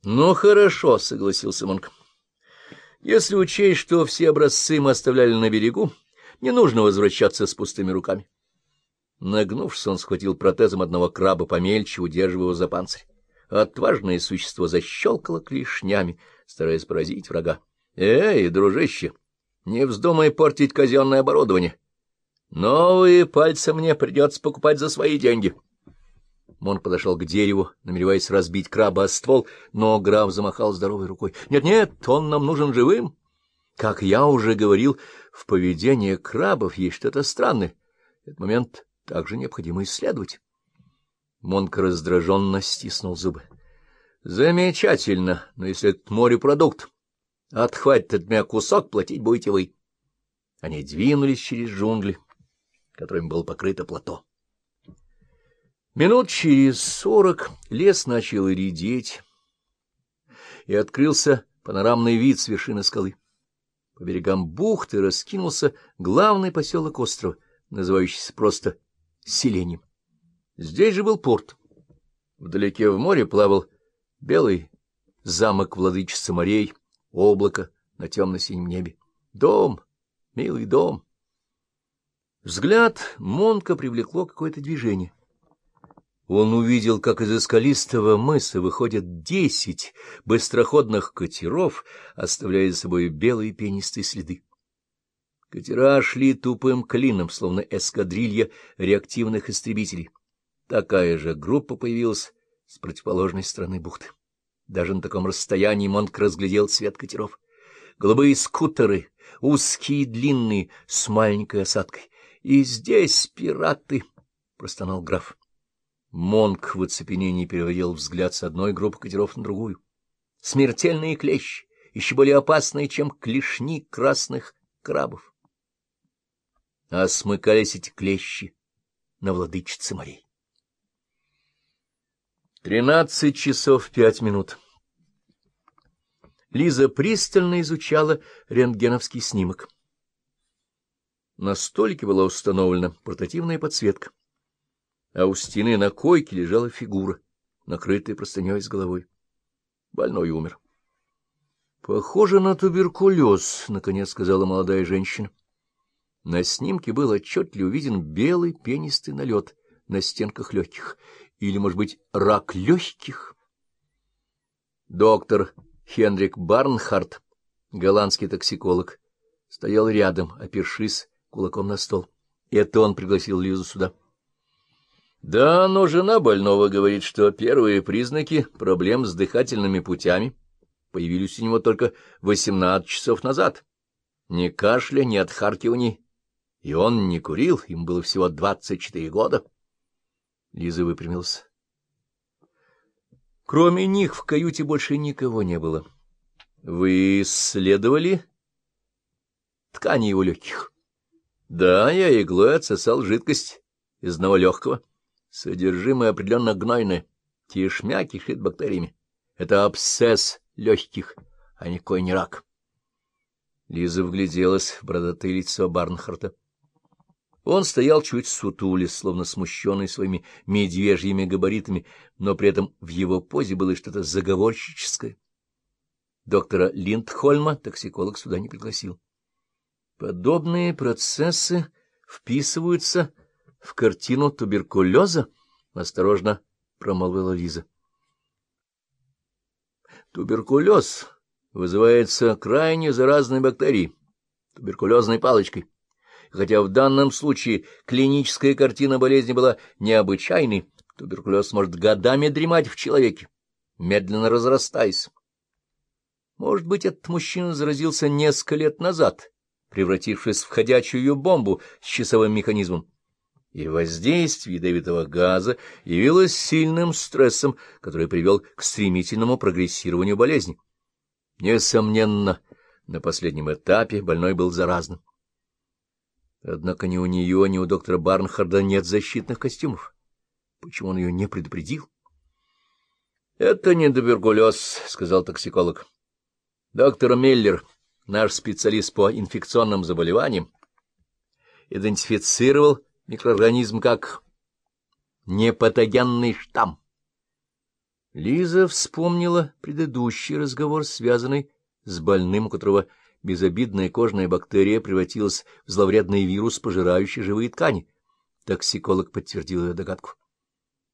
— Ну, хорошо, — согласился Монк. — Если учесть, что все образцы мы оставляли на берегу, не нужно возвращаться с пустыми руками. Нагнувшись, он схватил протезом одного краба помельче, удерживая его за панцирь. Отважное существо защелкало клешнями, стараясь поразить врага. — Эй, дружище, не вздумай портить казенное оборудование. Новые пальцы мне придется покупать за свои деньги. Мон подошел к дереву, намереваясь разбить краба о ствол, но граф замахал здоровой рукой. «Нет, — Нет-нет, он нам нужен живым. Как я уже говорил, в поведении крабов есть что-то странное. Этот момент также необходимо исследовать. Монк раздраженно стиснул зубы. — Замечательно, но если это морепродукт, отхватит от меня кусок, платить будете вы. Они двинулись через джунгли, которыми было покрыто плато. Минут через сорок лес начал редеть, и открылся панорамный вид с вершины скалы. По берегам бухты раскинулся главный поселок острова, называющийся просто селением. Здесь же был порт. Вдалеке в море плавал белый замок владычицы морей, облако на темно-синем небе. Дом, милый дом. Взгляд Монка привлекло какое-то движение. Он увидел, как из скалистого мыса выходят десять быстроходных катеров, оставляя за собой белые пенистые следы. Катера шли тупым клином, словно эскадрилья реактивных истребителей. Такая же группа появилась с противоположной стороны бухты. Даже на таком расстоянии Монк разглядел цвет катеров. Голубые скутеры, узкие и длинные, с маленькой осадкой. — И здесь пираты! — простонал граф. Монк в оцепенении переводил взгляд с одной группы катеров на другую. Смертельные клещи, еще более опасные, чем клешни красных крабов. А смыкались эти клещи на владычице морей. Тринадцать часов пять минут. Лиза пристально изучала рентгеновский снимок. На столике была установлена портативная подсветка, а у стены на койке лежала фигура, накрытая простыней с головой. Больной умер. — Похоже на туберкулез, — наконец сказала молодая женщина. На снимке был отчетливо виден белый пенистый налет на стенках легких — или, может быть, рак легких? Доктор Хенрик Барнхарт, голландский токсиколог, стоял рядом, опершись кулаком на стол. Это он пригласил Лизу сюда. Да, но жена больного говорит, что первые признаки проблем с дыхательными путями появились у него только 18 часов назад. Ни кашля, ни отхаркиваний. И он не курил, им было всего 24 года. Лиза выпрямился. Кроме них в каюте больше никого не было. Вы исследовали ткани его легких? Да, я иглой отсосал жидкость из одного легкого. Содержимое определенно гнойное. Кишмя кишит бактериями. Это абсцесс легких, а никакой не рак. Лиза вгляделась в бородатое лицо Барнхарта. Он стоял чуть сутули, словно смущенный своими медвежьими габаритами, но при этом в его позе было что-то заговорщическое. Доктора Линдхольма токсиколог сюда не пригласил. Подобные процессы вписываются в картину туберкулеза, — осторожно промолвила Лиза. Туберкулез вызывается крайне заразной бактерией, туберкулезной палочкой хотя в данном случае клиническая картина болезни была необычайной, туберкулез может годами дремать в человеке, медленно разрастаясь. Может быть, этот мужчина заразился несколько лет назад, превратившись в ходячую бомбу с часовым механизмом, и воздействие ядовитого газа явилось сильным стрессом, который привел к стремительному прогрессированию болезни. Несомненно, на последнем этапе больной был заразным. Однако ни у нее, ни у доктора Барнхарда нет защитных костюмов. Почему он ее не предупредил? — Это не туберкулез, — сказал токсиколог. — Доктор Миллер, наш специалист по инфекционным заболеваниям, идентифицировал микроорганизм как непатогенный штамм. Лиза вспомнила предыдущий разговор, связанный с больным, у которого безобидная кожная бактерия превратилась в зловредный вирус, пожирающий живые ткани. Токсиколог подтвердил ее догадку.